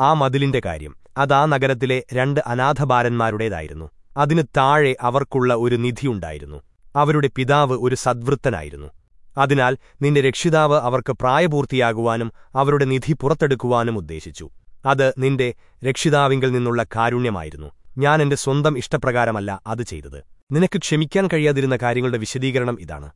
ആ മതിലിന്റെ കാര്യം. അതാ നഗരത്തിലെ രണ്ട് അനാഥബാലന്മാരുടേതായിരുന്നു. അതിനു താഴെ അവർക്കുള്ള ഒരു നിധിയുണ്ടായിരുന്നു. അവരുടെ പിതാവ് ഒരു സദ്വൃത്തനായിരുന്നു. അതിനാൽ നിന്റെ രക്ഷിതാവ് അവർക്ക് പ്രായപൂർത്തിയാകുവാനും അവരുടെ നിധി പുറത്തെടുക്കുവാനും ഉദ്ദേശിച്ചു. അത് നിന്റെ രക്ഷിതാവിങ്കിൽ നിന്നുള്ള കാരുണ്യമായിരുന്നു. ഞാൻ എന്റെ സ്വന്തം ഇഷ്ടപ്രകാരമല്ല അത് ചെയ്തത്. നിനക്ക് ക്ഷമിക്കാൻ കഴിയാതിരുന്ന കാര്യങ്ങളുടെ വിശദീകരണം ഇതാണ്.